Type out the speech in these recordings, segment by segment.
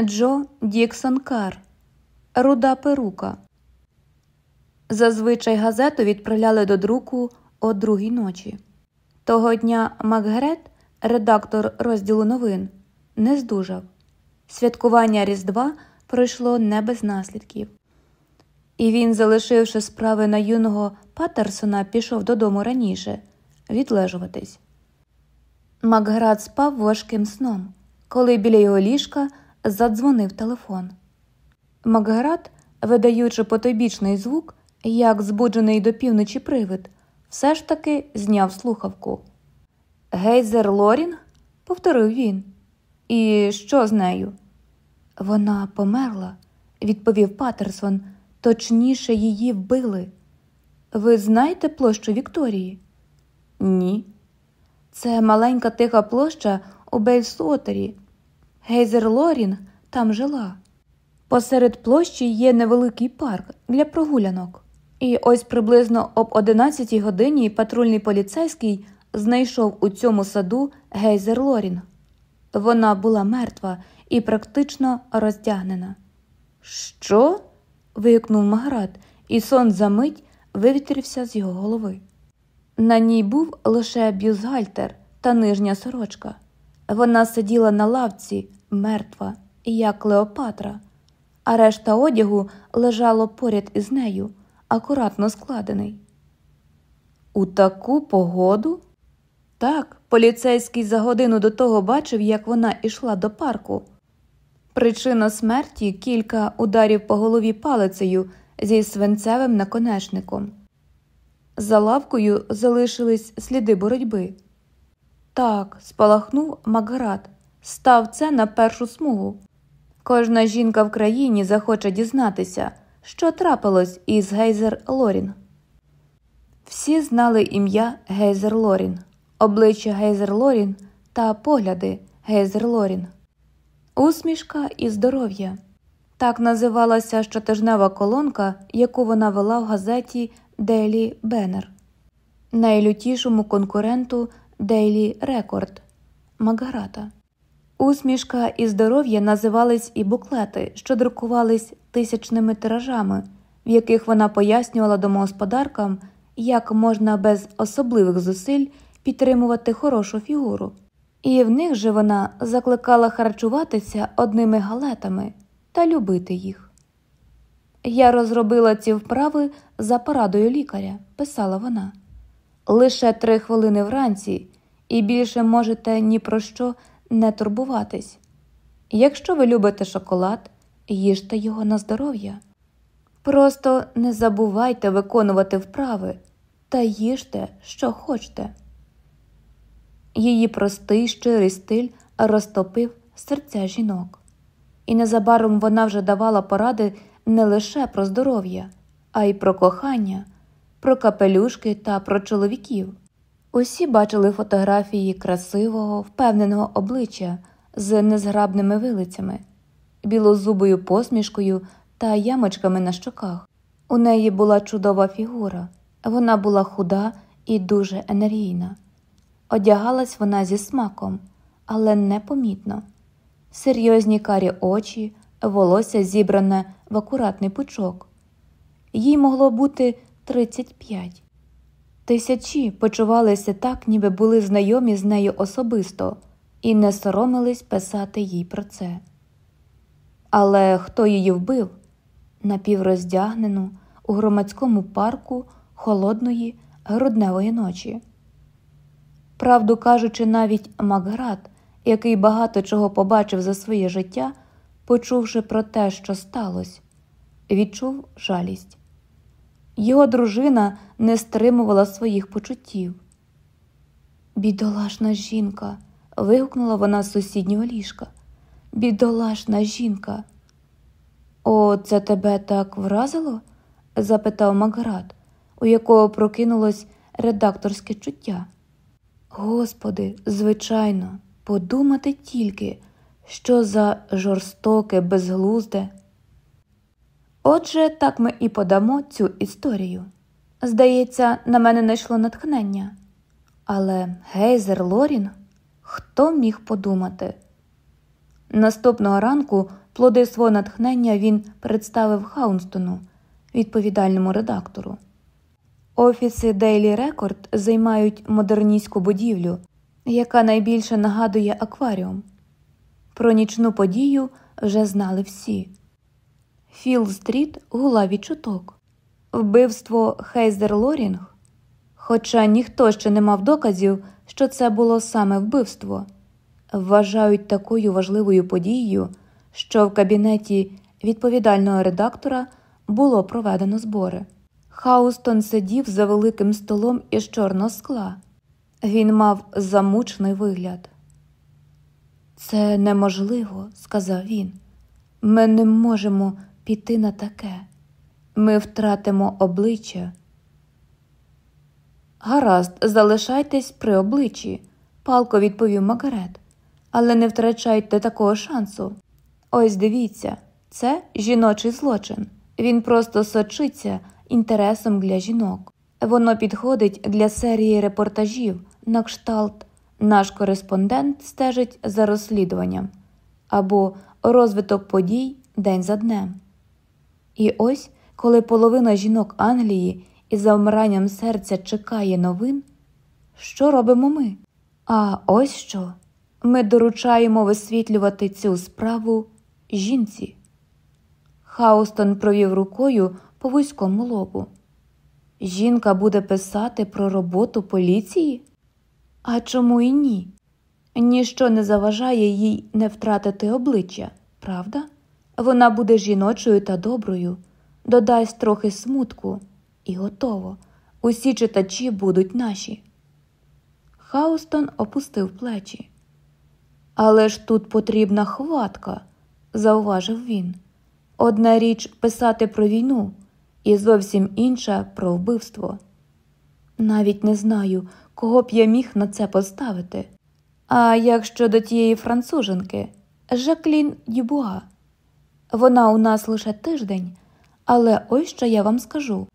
Джо Діксон Кар, Руда Перука. Зазвичай газету відправляли до друку о другій ночі. Того дня Макгрет, редактор розділу новин, не здужав. Святкування Різдва пройшло не без наслідків. І він, залишивши справи на юного Паттерсона, пішов додому раніше відлежуватись. Макград спав важким сном, коли біля його ліжка задзвонив телефон. Макград, видаючи потойбічний звук, як збуджений до півночі привид, все ж таки зняв слухавку. Гейзер Лорін? повторив він. І що з нею? Вона померла, відповів Патерсон. Точніше, її вбили. Ви знаєте площу Вікторії? Ні. Це маленька тиха площа у Бейлсотері. Гейзер Лорін там жила. Посеред площі є невеликий парк для прогулянок. І ось приблизно об 11 годині патрульний поліцейський знайшов у цьому саду Гейзер Лорін. Вона була мертва і практично роздягнена. Що? вигукнув Маград, і сон за мить вивітрився з його голови. На ній був лише бюзгальтер та нижня сорочка. Вона сиділа на лавці, мертва, як Клеопатра, а решта одягу лежало поряд із нею, акуратно складений. У таку погоду? Так, поліцейський за годину до того бачив, як вона йшла до парку. Причина смерті кілька ударів по голові палицею зі свинцевим наконечником. За лавкою залишились сліди боротьби. Так, спалахнув Макград, став це на першу смугу. Кожна жінка в країні захоче дізнатися, що трапилось із Гейзер Лорін. Всі знали ім'я Гейзер Лорін, обличчя Гейзер Лорін та погляди Гейзер Лорін. Усмішка і здоров'я. Так називалася щотижнева колонка, яку вона вела в газеті Дейлі Беннер, найлютішому конкуренту Дейлі Рекорд Макгарата. Усмішка і здоров'я називались і буклети, що друкувались тисячними тиражами, в яких вона пояснювала домогосподаркам, як можна без особливих зусиль підтримувати хорошу фігуру. І в них же вона закликала харчуватися одними галетами та любити їх. Я розробила ці вправи за порадою лікаря, писала вона. Лише три хвилини вранці, і більше можете ні про що не турбуватись. Якщо ви любите шоколад, їжте його на здоров'я. Просто не забувайте виконувати вправи та їжте, що хочете. Її простий щирий стиль розтопив серця жінок, і незабаром вона вже давала поради не лише про здоров'я, а й про кохання, про капелюшки та про чоловіків. Усі бачили фотографії красивого, впевненого обличчя з незграбними вилицями, білозубою посмішкою та ямочками на щоках. У неї була чудова фігура, вона була худа і дуже енергійна. Одягалась вона зі смаком, але непомітно. Серйозні карі очі, волосся зібране в акуратний пучок. Їй могло бути 35. Тисячі почувалися так, ніби були знайомі з нею особисто, і не соромились писати їй про це. Але хто її вбив напівроздягнену у громадському парку холодної грудневої ночі? Правду кажучи, навіть Макград, який багато чого побачив за своє життя, почувши про те, що сталося, відчув жалість. Його дружина не стримувала своїх почуттів. Бідолашна жінка. вигукнула вона з сусіднього ліжка. Бідолашна жінка. О, це тебе так вразило? запитав Макград, у якого прокинулось редакторське чуття. Господи, звичайно, подумати тільки, що за жорстоке, безглузде. Отже, так ми і подамо цю історію. Здається, на мене не йшло натхнення. Але Гейзер Лорін, хто міг подумати? Наступного ранку Плоди свого натхнення він представив Хаунстону, відповідальному редактору. Офіси Daily Record займають модерністську будівлю, яка найбільше нагадує акваріум. Про нічну подію вже знали всі. Фліт-стріт гула від чуток, вбивство Хейзер Лорінг, хоча ніхто ще не мав доказів, що це було саме вбивство, вважають такою важливою подією, що в кабінеті відповідального редактора було проведено збори. Хаустон сидів за великим столом із чорного скла. Він мав замучений вигляд. Це неможливо, сказав він. Ми не можемо піти на таке. Ми втратимо обличчя. Гаразд, залишайтесь при обличчі, палко відповів Магарет, але не втрачайте такого шансу. Ось дивіться, це жіночий злочин. Він просто сочиться інтересом для жінок. Воно підходить для серії репортажів на кшталт. Наш кореспондент стежить за розслідуванням або розвиток подій день за днем. І ось, коли половина жінок Англії із завмиранням серця чекає новин, що робимо ми? А ось що ми доручаємо висвітлювати цю справу жінці. Хаустон провів рукою по вузькому лобу. Жінка буде писати про роботу поліції? А чому і ні? Ніщо не заважає їй не втратити обличчя, правда? Вона буде жіночою та доброю, додасть трохи смутку, і готово. Усі читачі будуть наші. Хаустон опустив плечі. Але ж тут потрібна хватка, зауважив він. Одна річ писати про війну, і зовсім інша про вбивство. Навіть не знаю, кого б я міг на це поставити. А як щодо тієї француженки, Жаклін Дюбуа. Вона у нас лише тиждень, але ось що я вам скажу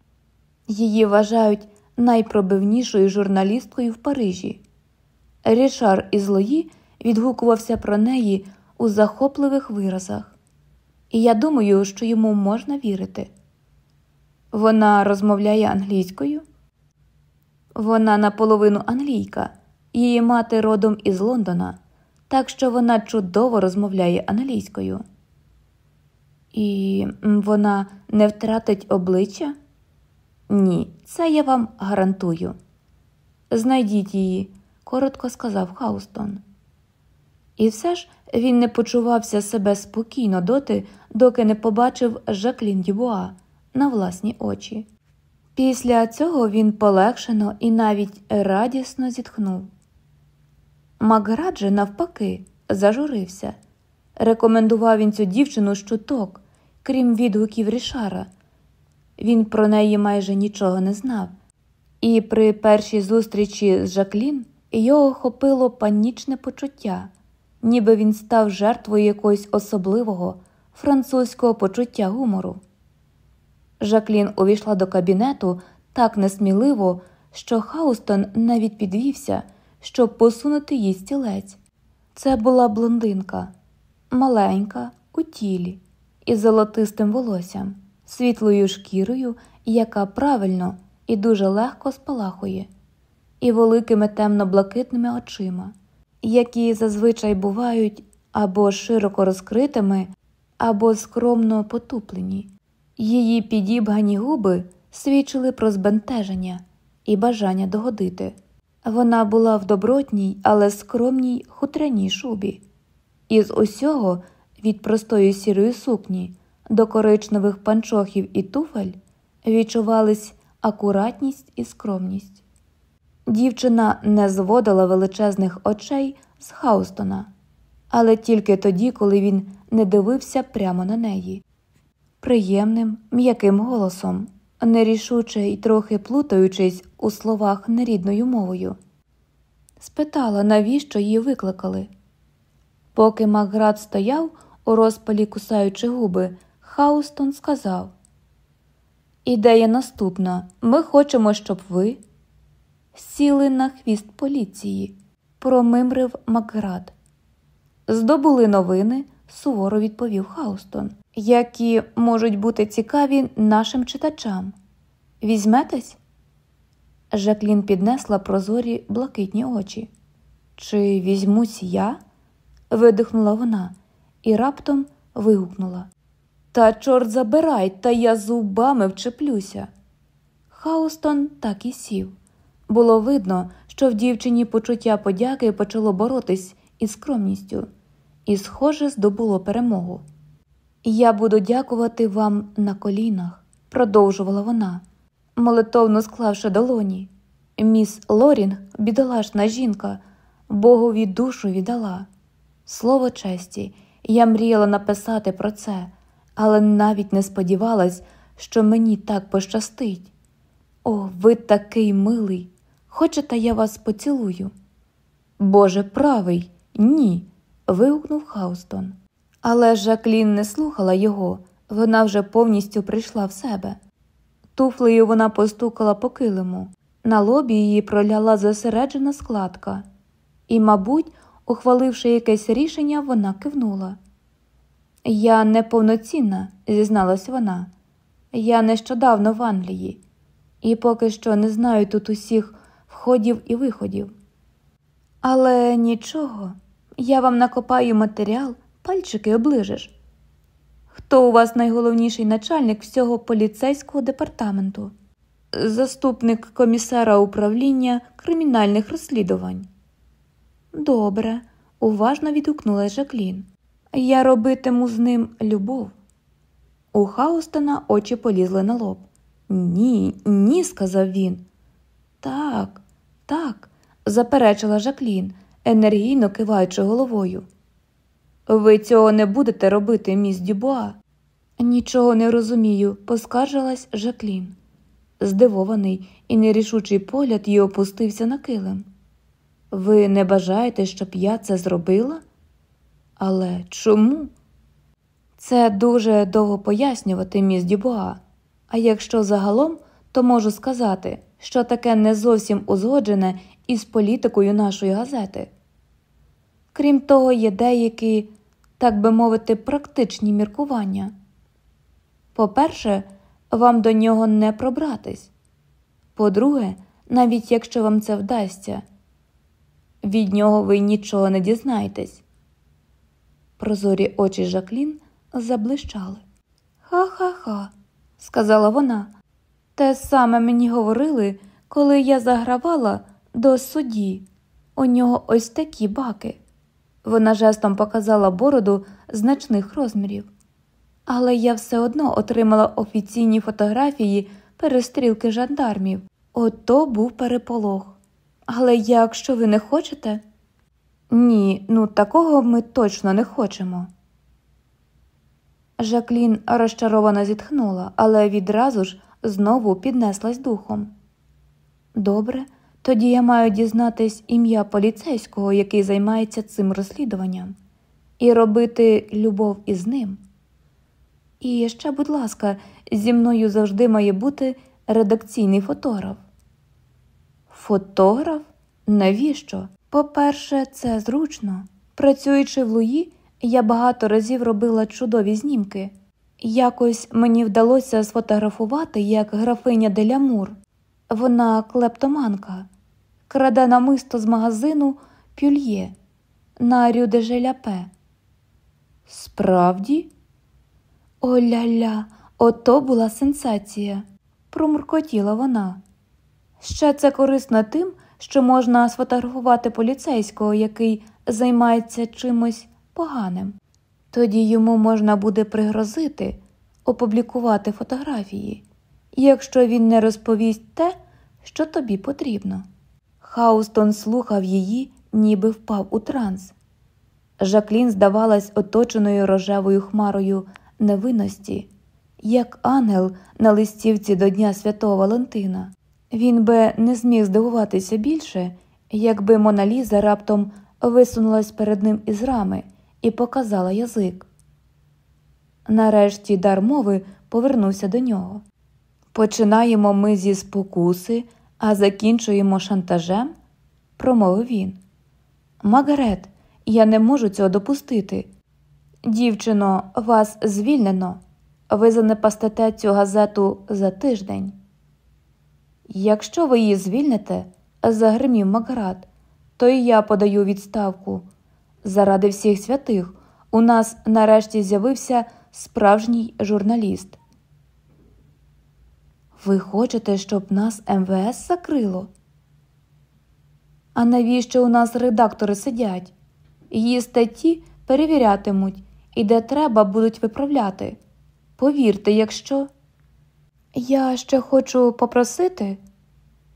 її вважають найпробивнішою журналісткою в Парижі. Рішар із Лої відгукувався про неї у захопливих виразах, і я думаю, що йому можна вірити. Вона розмовляє англійською. Вона наполовину англійка, її мати родом із Лондона, так що вона чудово розмовляє англійською. І вона не втратить обличчя? Ні, це я вам гарантую. Знайдіть її, коротко сказав Хаустон. І все ж він не почувався себе спокійно доти, доки не побачив Жаклін Дюбуа на власні очі. Після цього він полегшено і навіть радісно зітхнув. Макграджи, навпаки, зажурився. Рекомендував він цю дівчину щуток, крім відгуків Рішара. Він про неї майже нічого не знав, і при першій зустрічі з Жаклін його охопило панічне почуття, ніби він став жертвою якогось особливого французького почуття гумору. Жаклін увійшла до кабінету так несміливо, що Хаустон навіть підвівся, щоб посунути їй стілець. Це була блондинка, маленька, у тілі, із золотистим волоссям, світлою шкірою, яка правильно і дуже легко спалахує, і великими темно-блакитними очима, які зазвичай бувають або широко розкритими, або скромно потуплені. Її підібгані губи свідчили про збентеження і бажання догодити. Вона була в добротній, але скромній хутряній шубі, із усього від простої сірої сукні до коричневих панчохів і туфель відчувались акуратність і скромність. Дівчина не зводила величезних очей з Хаустона, але тільки тоді, коли він не дивився прямо на неї приємним, м'яким голосом, нерішуче й трохи плутаючись у словах нерідною мовою. Спитала, навіщо її викликали. Поки Макград стояв, у розпалі кусаючи губи, Хаустон сказав Ідея наступна. Ми хочемо, щоб ви сіли на хвіст поліції, промимрив Макград. Здобули новини, суворо відповів Хаустон, які можуть бути цікаві нашим читачам. Візьметесь? Жаклін піднесла прозорі блакитні очі. Чи візьмусь я? Видихнула вона і раптом вигукнула. Та, чорт забирай, та я зубами вчеплюся. Хаустон так і сів. Було видно, що в дівчині почуття подяки почало боротись із скромністю, і, схоже, здобуло перемогу. Я буду дякувати вам на колінах, продовжувала вона, молитовно склавши долоні. Міс Лорінг, бідолашна жінка, Богові душу віддала. Слово честі, я мріяла написати про це, але навіть не сподівалась, що мені так пощастить. О, ви такий милий! Хочете, я вас поцілую? Боже правий, ні. вигукнув Хаустон. Але Жаклін не слухала його, вона вже повністю прийшла в себе. Туфлею вона постукала по килиму, на лобі її проляла зосереджена складка, і, мабуть, ухваливши якесь рішення, вона кивнула. Я неповноцінна, зізналась вона. Я нещодавно в Англії, і поки що не знаю тут усіх входів і виходів. Але нічого, я вам накопаю матеріал, пальчики оближеш. Хто у вас найголовніший начальник всього поліцейського департаменту? Заступник комісара управління кримінальних розслідувань. Добре, уважно відгукнула Жаклін. Я робитиму з ним любов. У Хаустона очі полізли на лоб. Ні, ні, сказав він. Так, так, заперечила Жаклін, енергійно киваючи головою. Ви цього не будете робити, міс Дюбуа. Нічого не розумію, поскаржилась Жаклін. Здивований і нерішучий погляд її опустився на килим. Ви не бажаєте, щоб я це зробила? Але чому? Це дуже довго пояснювати, міс Дюбуа. А якщо загалом, то можу сказати, що таке не зовсім узгоджене із політикою нашої газети. Крім того, є деякі, так би мовити, практичні міркування. По-перше, вам до нього не пробратись. По-друге, навіть якщо вам це вдасться, від нього ви нічого не дізнаєтесь. Прозорі очі Жаклін заблищали. Ха-ха-ха, сказала вона. Те саме мені говорили, коли я загравала до судді. У нього ось такі баки. Вона жестом показала бороду значних розмірів. Але я все одно отримала офіційні фотографії перестрілки жандармів. Ото був переполох. Але якщо ви не хочете? Ні, ну такого ми точно не хочемо. Жаклін розчаровано зітхнула, але відразу ж знову піднеслась духом. Добре, тоді я маю дізнатись ім'я поліцейського, який займається цим розслідуванням, і робити любов із ним. І ще, будь ласка, зі мною завжди має бути редакційний фотограф. Фотограф? Навіщо? По-перше, це зручно. Працюючи в Луї, я багато разів робила чудові знімки. Якось мені вдалося сфотографувати як графиня Делямур. Вона клептоманка, краде намисто з магазину пюльє на Рю Желяпе. Справді? О-ля-ля, ото була сенсація, промуркотіла вона. Ще це корисно тим, що можна сфотографувати поліцейського, який займається чимось поганим. Тоді йому можна буде пригрозити опублікувати фотографії, якщо він не розповість те, що тобі потрібно. Хаустон слухав її, ніби впав у транс. Жаклін здавалась оточеною рожевою хмарою невинності, як ангел на листівці до Дня Святого Валентина. Він би не зміг здивуватися більше, якби Моналіза раптом висунулась перед ним із рами і показала язик. Нарешті дар мови повернувся до нього. Починаємо ми зі спокуси, а закінчуємо шантажем, промовив він. Магарет, я не можу цього допустити. Дівчино, вас звільнено. Ви занепастите цю газету за тиждень. Якщо ви її звільните, загримів Макград, то і я подаю відставку. Заради всіх святих у нас нарешті з'явився справжній журналіст. Ви хочете, щоб нас МВС закрило? А навіщо у нас редактори сидять? Її статті перевірятимуть і де треба будуть виправляти. Повірте, якщо. Я ще хочу попросити,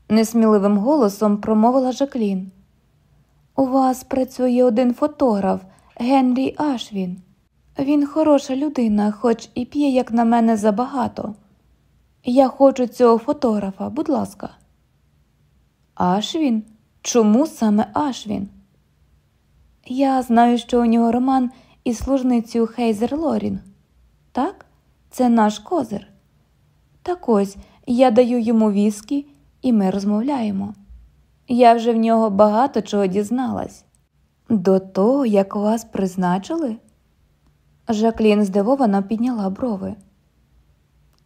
несміливим голосом промовила Жаклін. У вас працює один фотограф Генрі Ашвін. Він хороша людина, хоч і п'є, як на мене, забагато. Я хочу цього фотографа, будь ласка. Ашвін? Чому саме Ашвін? Я знаю, що у нього роман із служницею Хейзер Лорінг. Так, це наш козир. Так ось я даю йому віскі, і ми розмовляємо. Я вже в нього багато чого дізналась. До того, як вас призначили? Жаклін здивовано підняла брови.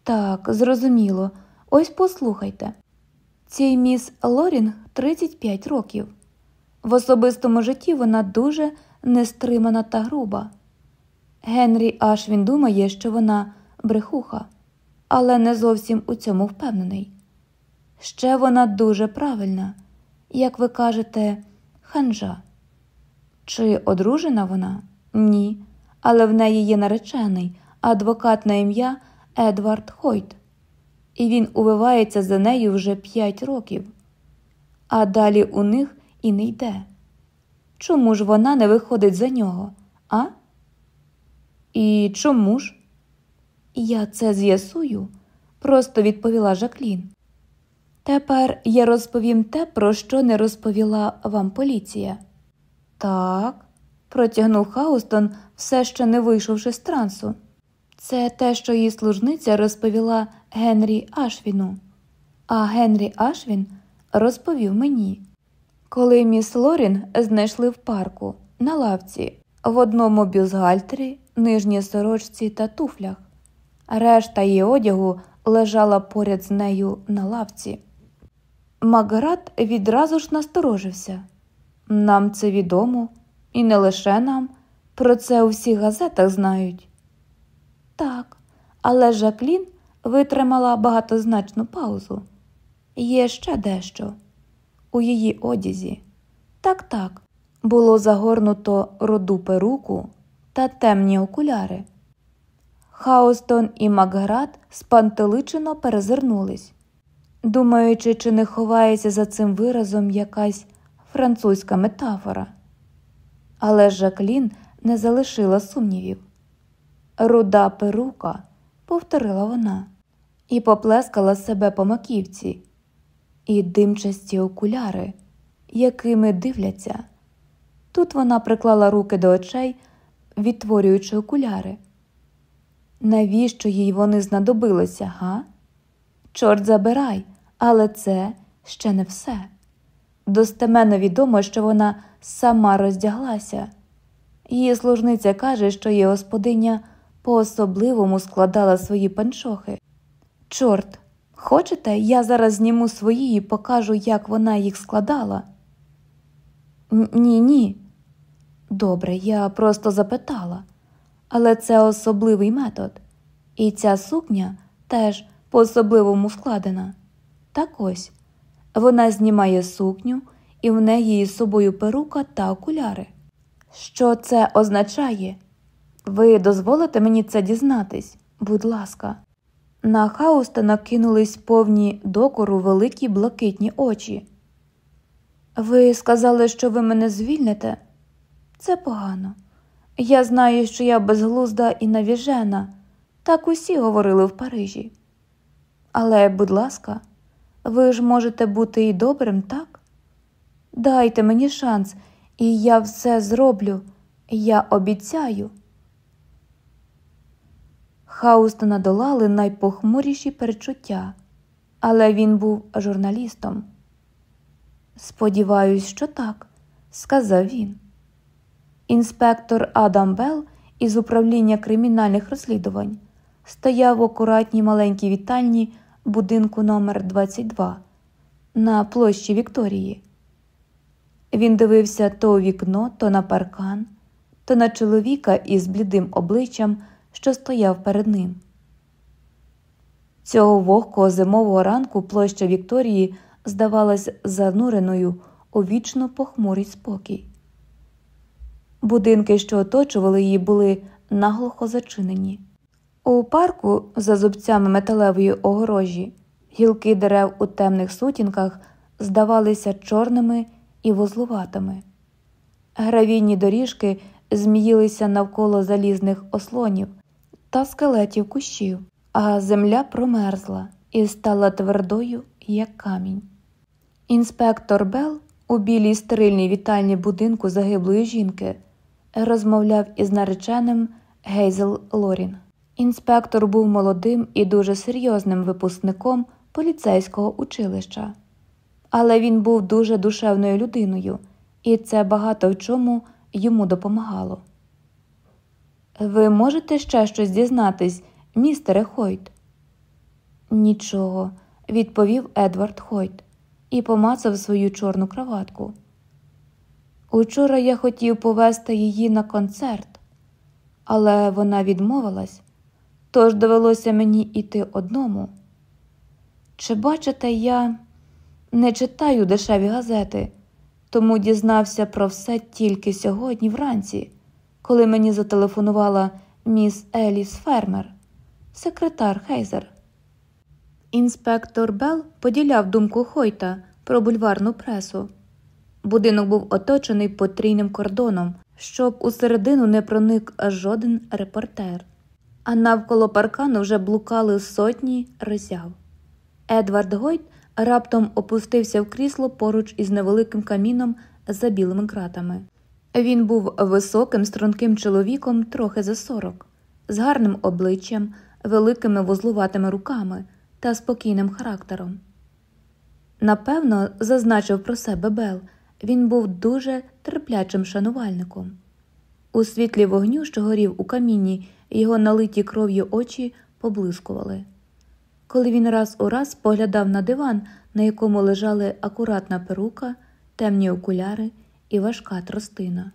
Так, зрозуміло, ось послухайте. Цій міс Лорінг 35 років. В особистому житті вона дуже нестримана та груба. Генрі аж він думає, що вона брехуха, але не зовсім у цьому впевнений. Ще вона дуже правильна, як ви кажете, ханжа. Чи одружена вона? Ні. Але в неї є наречений адвокат на ім'я Едвард Хойт, і він увивається за нею вже п'ять років, а далі у них і не йде. Чому ж вона не виходить за нього, а? І чому ж? Я це з'ясую, просто відповіла Жаклін. Тепер я розповім те, про що не розповіла вам поліція. Так, протягнув Хаустон, все ще не вийшовши з трансу. Це те, що її служниця розповіла Генрі Ашвіну, а Генрі Ашвін розповів мені. Коли міс Лорін знайшли в парку на лавці в одному бюзгальтері, нижній сорочці та туфлях, решта її одягу лежала поряд з нею на лавці. Макград відразу ж насторожився. Нам це відомо, і не лише нам, про це у всіх газетах знають. Так, але Жаклін витримала багатозначну паузу. Є ще дещо у її одязі. Так, так, було загорнуто роду перуку та темні окуляри. Хаустон і Макград спантеличено перезирнулись, думаючи, чи не ховається за цим виразом якась французька метафора. Але Жаклін не залишила сумнівів. Руда перука, повторила вона, і поплескала себе по маківці і димчасті окуляри, якими дивляться. Тут вона приклала руки до очей, відтворюючи окуляри. Навіщо їй вони знадобилися, га? Чорт забирай, але це ще не все. Достеменно відомо, що вона сама роздяглася. Її служниця каже, що її господиня по особливому складала свої панчохи. Чорт, Хочете, я зараз зніму свої і покажу, як вона їх складала? Ні, ні. Добре, я просто запитала, але це особливий метод, і ця сукня теж по особливому складена. Так ось вона знімає сукню, і в неї з собою перука та окуляри. Що це означає? Ви дозволите мені це дізнатись, будь ласка. На Хауста накинулись повні докору великі блакитні очі. Ви сказали, що ви мене звільните? Це погано. Я знаю, що я безглузда і навіжена, так усі говорили в Парижі. Але, будь ласка, ви ж можете бути і добрим, так? Дайте мені шанс, і я все зроблю, я обіцяю. Хаустона долали найпохмуріші перечуття, але він був журналістом. Сподіваюсь, що так, сказав він. Інспектор Адам Белл із управління кримінальних розслідувань стояв в акуратній маленькій вітальні будинку номер 22 на площі Вікторії. Він дивився то у вікно, то на паркан, то на чоловіка із блідим обличчям, що стояв перед ним. Цього вогкого зимового ранку площа Вікторії здавалась зануреною у вічно похмурий спокій. Будинки, що оточували її, були наглухо зачинені. У парку, за зубцями металевої огорожі, гілки дерев у темних сутінках здавалися чорними і вузлуватими. Гравійні доріжки зміїлися навколо залізних ослонів та скелетів кущів, а земля промерзла і стала твердою, як камінь. Інспектор Бел у білій стерильній вітальні будинку загиблої жінки розмовляв із нареченим Гейзел Лорін. Інспектор був молодим і дуже серйозним випускником поліцейського училища, але він був дуже душевною людиною, і це багато в чому йому допомагало. Ви можете ще щось дізнатись, містере Хойт? Нічого, відповів Едвард Хойт і помацав свою чорну краватку. Учора я хотів повести її на концерт, але вона відмовилась, тож довелося мені йти одному. Чи бачите, я не читаю дешеві газети, тому дізнався про все тільки сьогодні вранці, коли мені зателефонувала міс Еліс Фермер, секретар Хейзер. Інспектор Белл поділяв думку Хойта про бульварну пресу. Будинок був оточений потрійним кордоном, щоб усередину не проник жоден репортер, а навколо паркану вже блукали сотні розяв. Едвард Гойт раптом опустився в крісло поруч із невеликим каміном за білими кратами. Він був високим, струнким чоловіком, трохи за сорок, з гарним обличчям, великими вузлуватими руками та спокійним характером. Напевно, зазначив про себе Бел, він був дуже терплячим шанувальником. У світлі вогню, що горів у камінні, його налиті кров'ю очі поблискували. Коли він раз у раз поглядав на диван, на якому лежали акуратна перука, темні окуляри і важка тростина.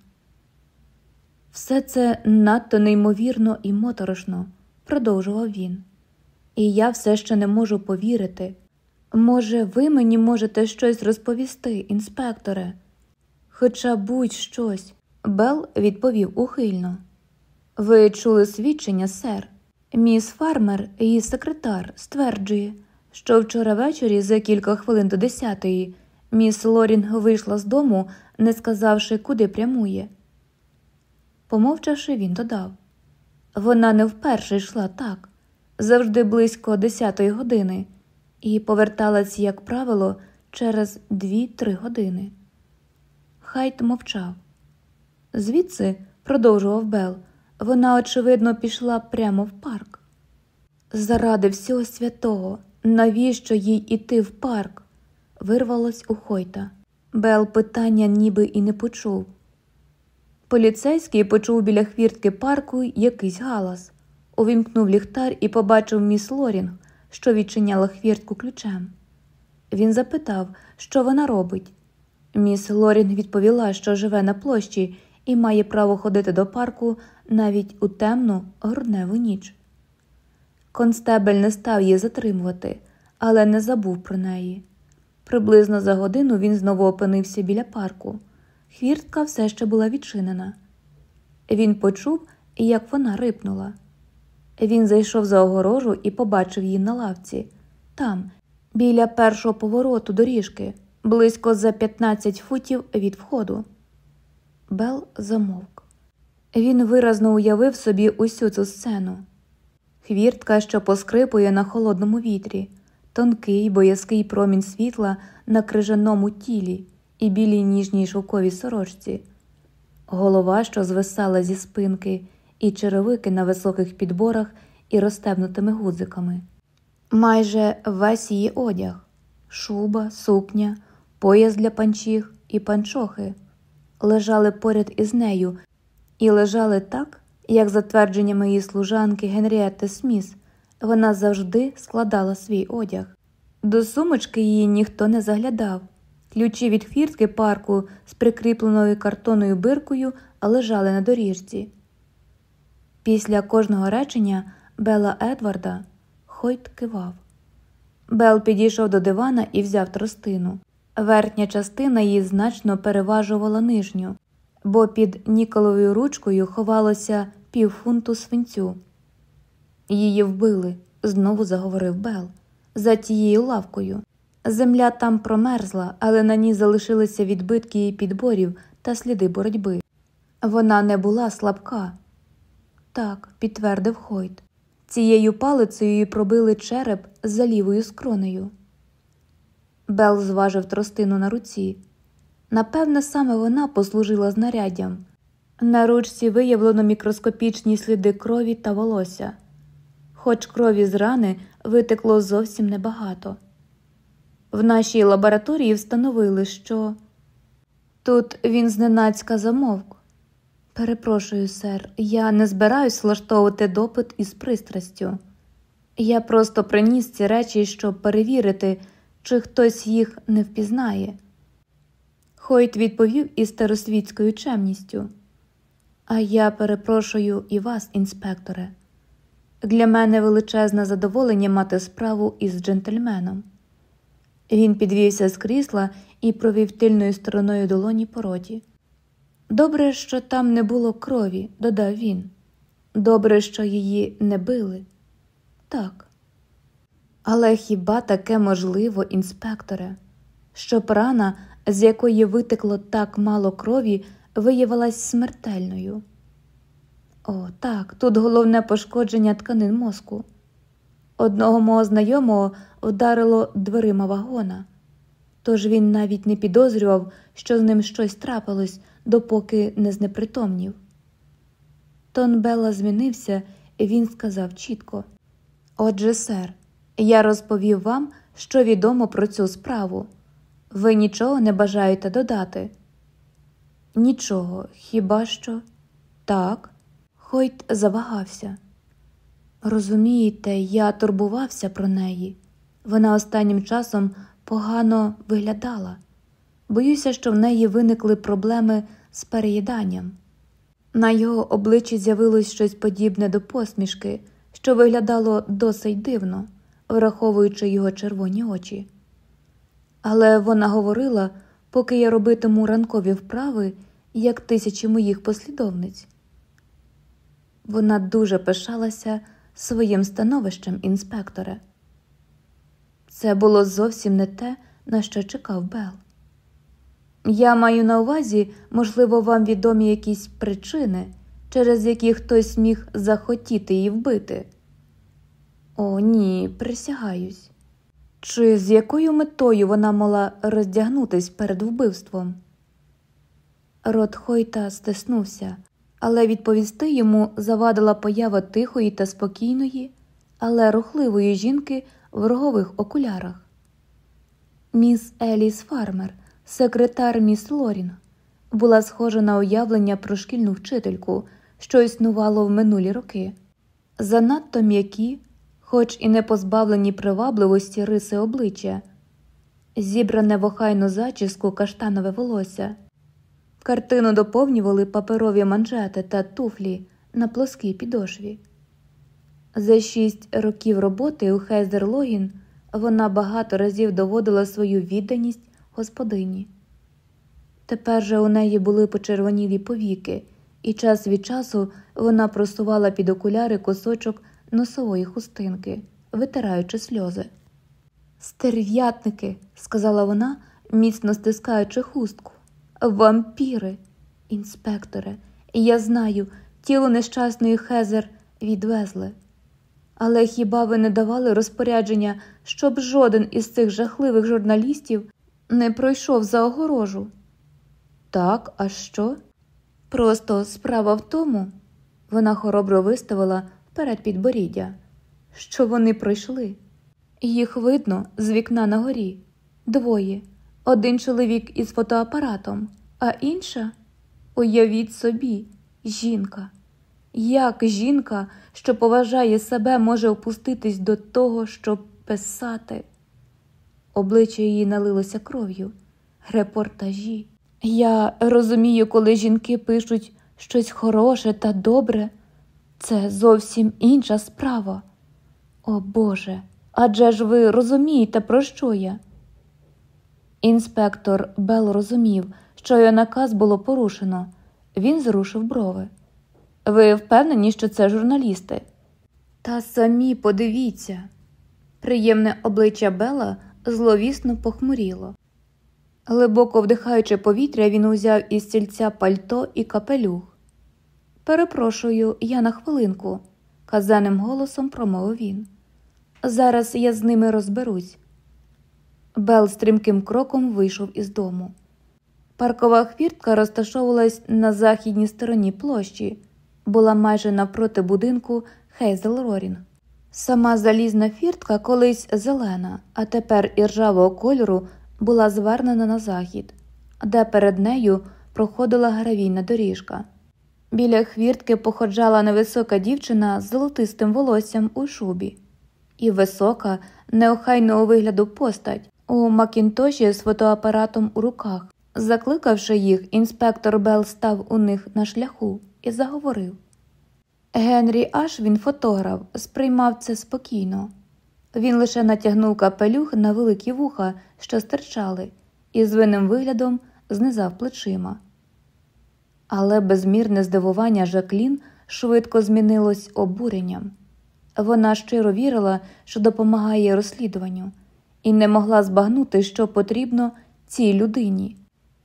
Все це надто неймовірно і моторошно, продовжував він. І я все ще не можу повірити. Може, ви мені можете щось розповісти, інспекторе? Хоча будь щось, Бел відповів ухильно. Ви чули свідчення, сер. Міс Фармер, її секретар, стверджує, що вчора ввечері, за кілька хвилин до десятої, міс Лорінг вийшла з дому, не сказавши, куди прямує. Помовчавши, він додав вона не вперше йшла так, завжди близько десятої години, і поверталась, як правило, через дві-три години. Хойт мовчав. Звідси, продовжував Бел, вона, очевидно, пішла прямо в парк. Заради всього святого, навіщо їй іти в парк? вирвалось у Хойта. Бел питання ніби і не почув. Поліцейський почув біля хвіртки парку якийсь галас, увімкнув ліхтар і побачив міс Лорінг, що відчиняла хвіртку ключем. Він запитав, що вона робить. Міс Лорінг відповіла, що живе на площі і має право ходити до парку навіть у темну грудневу ніч. Констебель не став її затримувати, але не забув про неї. Приблизно за годину він знову опинився біля парку. Хвіртка все ще була відчинена. Він почув, як вона рипнула. Він зайшов за огорожу і побачив її на лавці, там, біля першого повороту доріжки, близько за 15 футів від входу. Бел замовк. Він виразно уявив собі усю цю сцену. Хвіртка, що поскрипує на холодному вітрі, тонкий боязкий промінь світла на крижаному тілі і білій ніжній шовковій сорочці, голова, що звисала зі спинки, і черевики на високих підборах і розтебнутими гудзиками. Майже весь її одяг, шуба, сукня, пояс для панчіх і панчохи лежали поряд із нею і лежали так, Як за твердженнями її служанки Генріетти Сміс, вона завжди складала свій одяг. До сумочки її ніхто не заглядав. Ключі від хвіртки парку з прикріпленою картонною биркою лежали на доріжці. Після кожного речення Бела Едварда Хойт кивав. Бел підійшов до дивана і взяв тростину. Верхня частина її значно переважувала нижню, бо під ніколовою ручкою ховалося півфунту свинцю. Її вбили, знову заговорив Бел, за тією лавкою. Земля там промерзла, але на ній залишилися відбитки її підборів та сліди боротьби. Вона не була слабка. Так, підтвердив Хойт. Цією палицею її пробили череп за лівою скронею. Бел зважив тростину на руці. Напевне, саме вона послужила знаряддям. На ручці виявлено мікроскопічні сліди крові та волосся, хоч крові з рани витекло зовсім небагато. В нашій лабораторії встановили, що тут він зненацька замовк. Перепрошую, сер, я не збираюсь влаштовувати допит із пристрастю. Я просто приніс ці речі, щоб перевірити, чи хтось їх не впізнає. Хойт відповів із старосвітською чемністю. А я перепрошую і вас, інспекторе. Для мене величезне задоволення мати справу із джентльменом. Він підвівся з крісла і провів тильною стороною долоні по роті. Добре, що там не було крові, додав він. Добре, що її не били. Так. Але хіба таке можливо, інспекторе, щоб рана, з якої витекло так мало крові, виявилась смертельною? О, так, тут головне пошкодження тканин мозку. Одного мого знайомого вдарило дверима вагона, тож він навіть не підозрював, що з ним щось трапилось, допоки не знепритомнів. Тон Белла змінився, і він сказав чітко: Отже, сер, я розповів вам, що відомо про цю справу. Ви нічого не бажаєте додати? Нічого, хіба що? Так, Хойт завагався. Розумієте, я турбувався про неї. Вона останнім часом погано виглядала. Боюся, що в неї виникли проблеми з переїданням. На його обличчі з'явилось щось подібне до посмішки, що виглядало досить дивно, враховуючи його червоні очі. Але вона говорила, поки я робитиму ранкові вправи, як тисячі моїх послідовниць. Вона дуже пишалася своїм становищем інспектора. Це було зовсім не те, на що чекав Бел. Я маю на увазі, можливо, вам відомі якісь причини, через які хтось міг захотіти її вбити. О, ні, присягаюсь. Чи з якою метою вона мала роздягнутись перед вбивством? Рот Хойта стиснувся, але відповісти йому завадила поява тихої та спокійної, але рухливої жінки в рогових окулярах. Міс Еліс Фармер, секретар міс Лорін, була схожа на уявлення про шкільну вчительку, що існувало в минулі роки. Занадто м'які, хоч і не позбавлені привабливості риси обличчя, зібране в охайну зачіску каштанове волосся. Картину доповнювали паперові манжети та туфлі на плоскій підошві. За шість років роботи у Хейзер Логін вона багато разів доводила свою відданість господині. Тепер же у неї були почервонілі повіки, і час від часу вона просувала під окуляри кусочок носової хустинки, витираючи сльози. Стерв'ятники, сказала вона, міцно стискаючи хустку. Вампіри, інспекторе, я знаю, тіло нещасної Хезер відвезли. Але хіба ви не давали розпорядження, щоб жоден із цих жахливих журналістів не пройшов за огорожу? Так, а що? Просто справа в тому, вона хоробро виставила вперед підборіддя, що вони пройшли. Їх видно з вікна на горі, двоє. Один чоловік із фотоапаратом, а інша уявіть собі, жінка. Як жінка, що поважає себе, може опуститись до того, щоб писати? Обличчя її налилося кров'ю. Репортажі. Я розумію, коли жінки пишуть щось хороше та добре, це зовсім інша справа. О Боже, адже ж ви розумієте, про що я? Інспектор Бел розумів, що його наказ було порушено. Він зрушив брови. Ви впевнені, що це журналісти? Та самі подивіться. Приємне обличчя Бела зловісно похмуріло. Глибоко вдихаючи повітря, він узяв із стільця пальто і капелюх. Перепрошую, я на хвилинку, казаним голосом промовив він. Зараз я з ними розберусь. Бел стрімким кроком вийшов із дому. Паркова хвіртка розташовувалась на західній стороні площі, була майже навпроти будинку Хейзел Лорінг. Сама залізна хвіртка, колись зелена, а тепер іржавого кольору, була звернена на захід, де перед нею проходила гравійна доріжка. Біля хвіртки походжала невисока дівчина з золотистим волоссям у шубі, і висока, неохайного вигляду постать у Макінтоші з фотоапаратом у руках. Закликавши їх, інспектор Белл став у них на шляху і заговорив. Генрі Ашвін, фотограф, сприймав це спокійно. Він лише натягнув капелюх на великі вуха, що стирчали, і з винним виглядом знизав плечима. Але безмірне здивування Жаклін швидко змінилось обуренням. Вона щиро вірила, що допомагає розслідуванню, і не могла збагнути, що потрібно цій людині.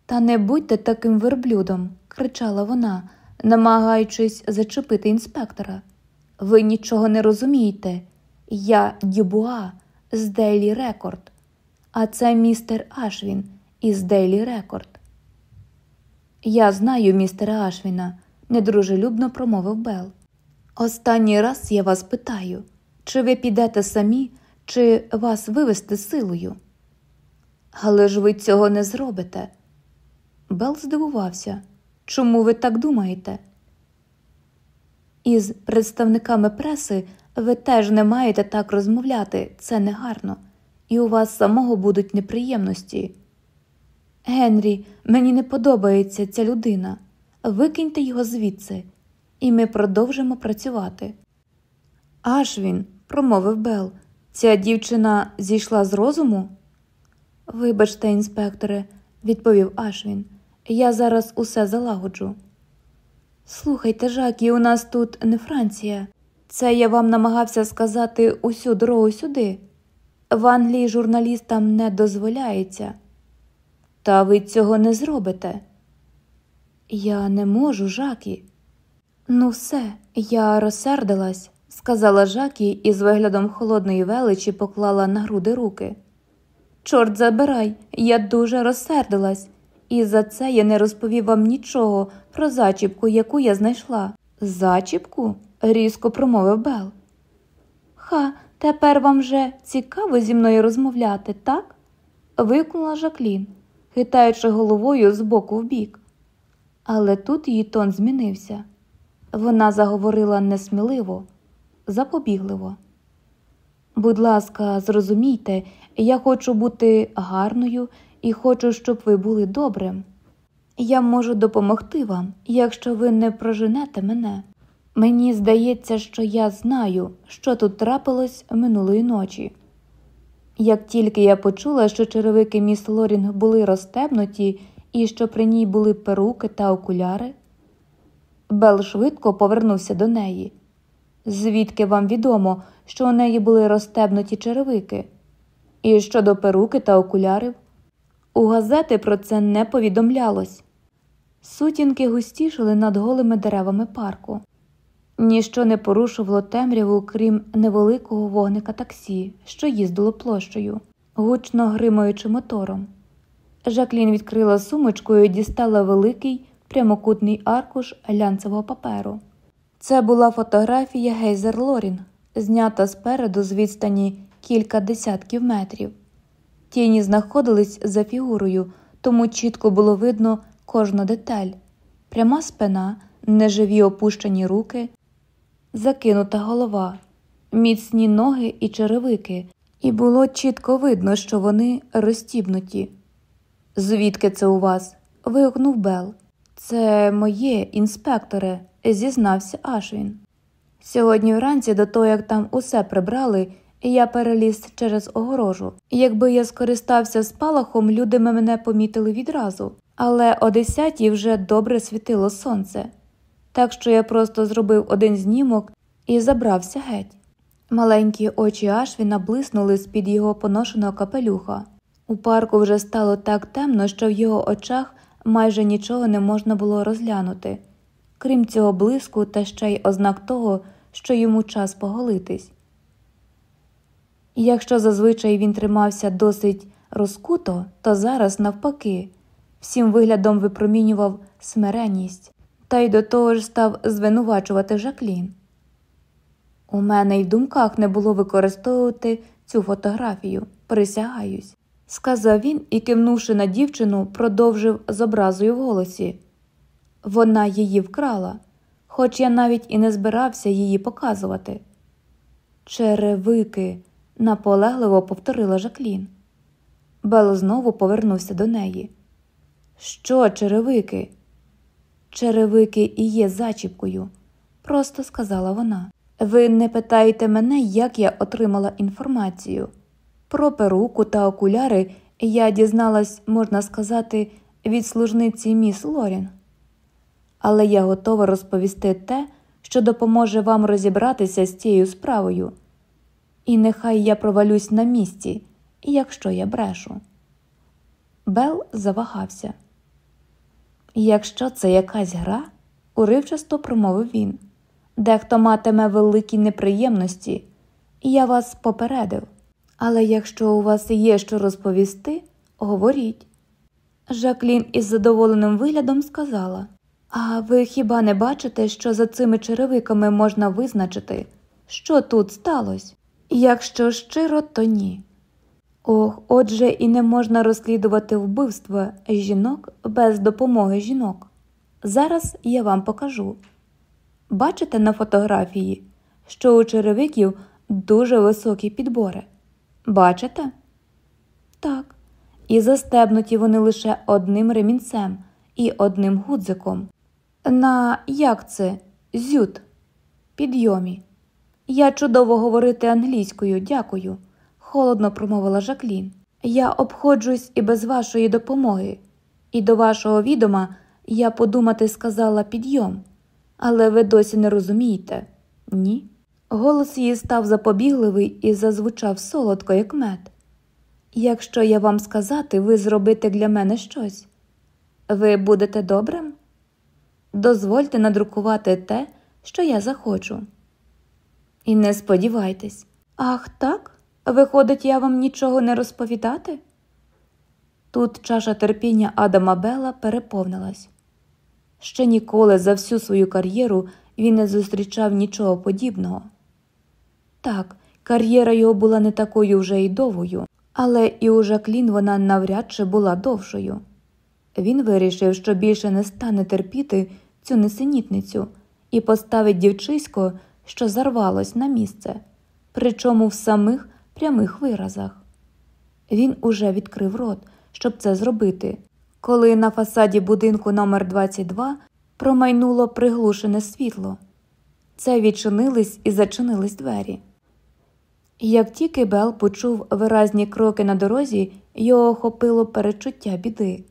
Та не будьте таким верблюдом, кричала вона, намагаючись зачепити інспектора. Ви нічого не розумієте. Я Дюбуа з Дейлі Рекорд, а це містер Ашвін із Дейлі Рекорд. Я знаю містера Ашвіна, недружелюбно промовив Бел. Останній раз я вас питаю, чи ви підете самі, чи вас вивести силою? Але ж ви цього не зробите. Бел здивувався. Чому ви так думаєте? Із представниками преси ви теж не маєте так розмовляти, це негарно, і у вас самого будуть неприємності. Генрі, мені не подобається ця людина. Викиньте його звідси, і ми продовжимо працювати. Аж він, промовив Бел, ця дівчина зійшла з розуму? Вибачте, інспекторе, відповів Ашвін. Я зараз усе залагоджу. Слухайте, Жакі, у нас тут не Франція. Це я вам намагався сказати усю дорогу сюди. В Англії журналістам не дозволяється. Та ви цього не зробите. Я не можу, Жакі. Ну, все, я розсердилась, сказала Жакі і з виглядом холодної величі поклала на груди руки. Чорт забирай, я дуже розсердилась, і за це я не розповів вам нічого про зачіпку, яку я знайшла. Зачіпку? різко промовив Бел. Ха, тепер вам вже цікаво зі мною розмовляти, так? викнула Жаклін, хитаючи головою з боку в бік. Але тут її тон змінився. Вона заговорила несміливо, запобігливо. Будь ласка, зрозумійте, я хочу бути гарною і хочу, щоб ви були добрим. Я можу допомогти вам, якщо ви не проженете мене. Мені здається, що я знаю, що тут трапилось минулої ночі. Як тільки я почула, що черевики міс Лорінг були розтебнуті і що при ній були перуки та окуляри, Бел швидко повернувся до неї. Звідки вам відомо, що у неї були розтебнуті черевики? І щодо перуки та окулярів, у газети про це не повідомлялось. Сутінки густішили над голими деревами парку. Ніщо не порушувало темряву, крім невеликого вогника таксі, що їздило площею, гучно гримаючи мотором. Жаклін відкрила сумочку і дістала великий прямокутний аркуш глянцевого паперу. Це була фотографія Гейзер Лорін, знята спереду з відстані кілька десятків метрів. Тіні знаходились за фігурою, тому чітко було видно кожну деталь, пряма спина, неживі опущені руки, закинута голова, міцні ноги і черевики, і було чітко видно, що вони розтібнуті. Звідки це у вас? вигукнув Бел. Це моє, інспекторе, зізнався Ашвін. Сьогодні вранці, до того, як там усе прибрали, я переліз через огорожу. Якби я скористався спалахом, люди мене помітили відразу, але о десятій вже добре світило сонце, так що я просто зробив один знімок і забрався геть. Маленькі очі Ашвіна блиснули з під його поношеного капелюха. У парку вже стало так темно, що в його очах майже нічого не можна було розглянути, крім цього блиску та ще й ознак того, що йому час поголитись. Якщо зазвичай він тримався досить розкуто, то зараз, навпаки, всім виглядом випромінював смиренність, та й до того ж став звинувачувати Жаклін. У мене й в думках не було використовувати цю фотографію, присягаюсь, сказав він і, кивнувши на дівчину, продовжив з образою в голосі. Вона її вкрала, хоч я навіть і не збирався її показувати. Черевики, наполегливо повторила Жаклін. Бел знову повернувся до неї. Що, черевики? Черевики і є зачіпкою, просто сказала вона. Ви не питаєте мене, як я отримала інформацію. Про перуку та окуляри я дізналась, можна сказати, від служниці міс Лорін. Але я готова розповісти те, що допоможе вам розібратися з цією справою. І нехай я провалюсь на місці, якщо я брешу. Бел завагався. Якщо це якась гра, уривчасто промовив він. Дехто матиме великі неприємності, я вас попередив. Але якщо у вас є що розповісти, говоріть. Жаклін із задоволеним виглядом сказала А ви хіба не бачите, що за цими черевиками можна визначити, що тут сталося? Якщо щиро, то ні. Ох, отже, і не можна розслідувати вбивство жінок без допомоги жінок. Зараз я вам покажу. Бачите на фотографії, що у черевиків дуже високі підбори? Бачите? Так. І застебнуті вони лише одним ремінцем і одним гудзиком. На як це? Зют, підйомі. Я чудово говорити англійською, дякую, холодно промовила Жаклін. Я обходжусь і без вашої допомоги, і до вашого відома я подумати сказала підйом. Але ви досі не розумієте? Ні. Голос її став запобігливий і зазвучав солодко, як мед. Якщо я вам сказати, ви зробите для мене щось. Ви будете добрим? Дозвольте надрукувати те, що я захочу. І не сподівайтесь, ах, так? Виходить, я вам нічого не розповідати? Тут чаша терпіння Адама Бела переповнилась. Ще ніколи за всю свою кар'єру він не зустрічав нічого подібного. Так, кар'єра його була не такою вже й довгою, але і у Жаклін вона навряд чи була довшою. Він вирішив, що більше не стане терпіти цю несенітницю і поставить дівчисько, що зарвалось на місце, причому в самих прямих виразах. Він уже відкрив рот, щоб це зробити, коли на фасаді будинку номер 22 промайнуло приглушене світло. Це відчинились і зачинились двері. Як тільки Бел почув виразні кроки на дорозі, його охопило перечуття біди.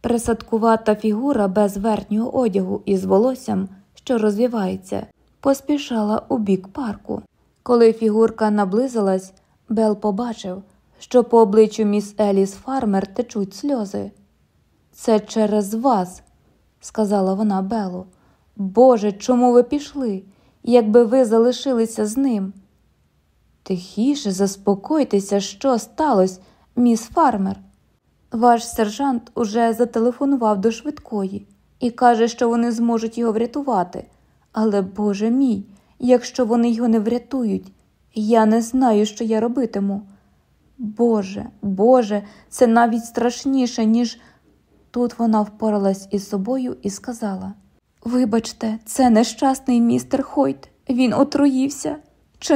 Присадкувата фігура без верхнього одягу із волоссям, що розвівається, поспішала у бік парку. Коли фігурка наблизилась, Бел побачив, що по обличчю міс Еліс Фармер течуть сльози. Це через вас, сказала вона Белу. Боже, чому ви пішли, якби ви залишилися з ним? Тихіше, заспокойтеся, що сталося, міс Фармер. Ваш сержант уже зателефонував до швидкої і каже, що вони зможуть його врятувати. Але, Боже мій, якщо вони його не врятують, я не знаю, що я робитиму. Боже, Боже, це навіть страшніше, ніж. Тут вона впоралась із собою і сказала Вибачте, це нещасний містер Хойт. Він отруївся